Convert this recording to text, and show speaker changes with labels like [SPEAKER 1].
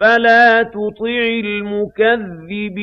[SPEAKER 1] فَلَا تُطِعِ الْمُكَذِّبِينَ